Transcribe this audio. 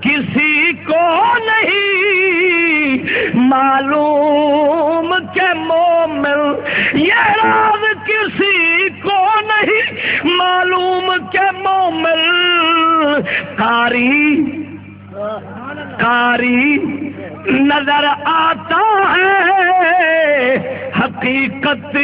کسی کو نہیں معلوم کہ مومن یہ راز کسی کو نہیں معلوم کہ مومن کاری کاری نظر آتا ہے حقیقت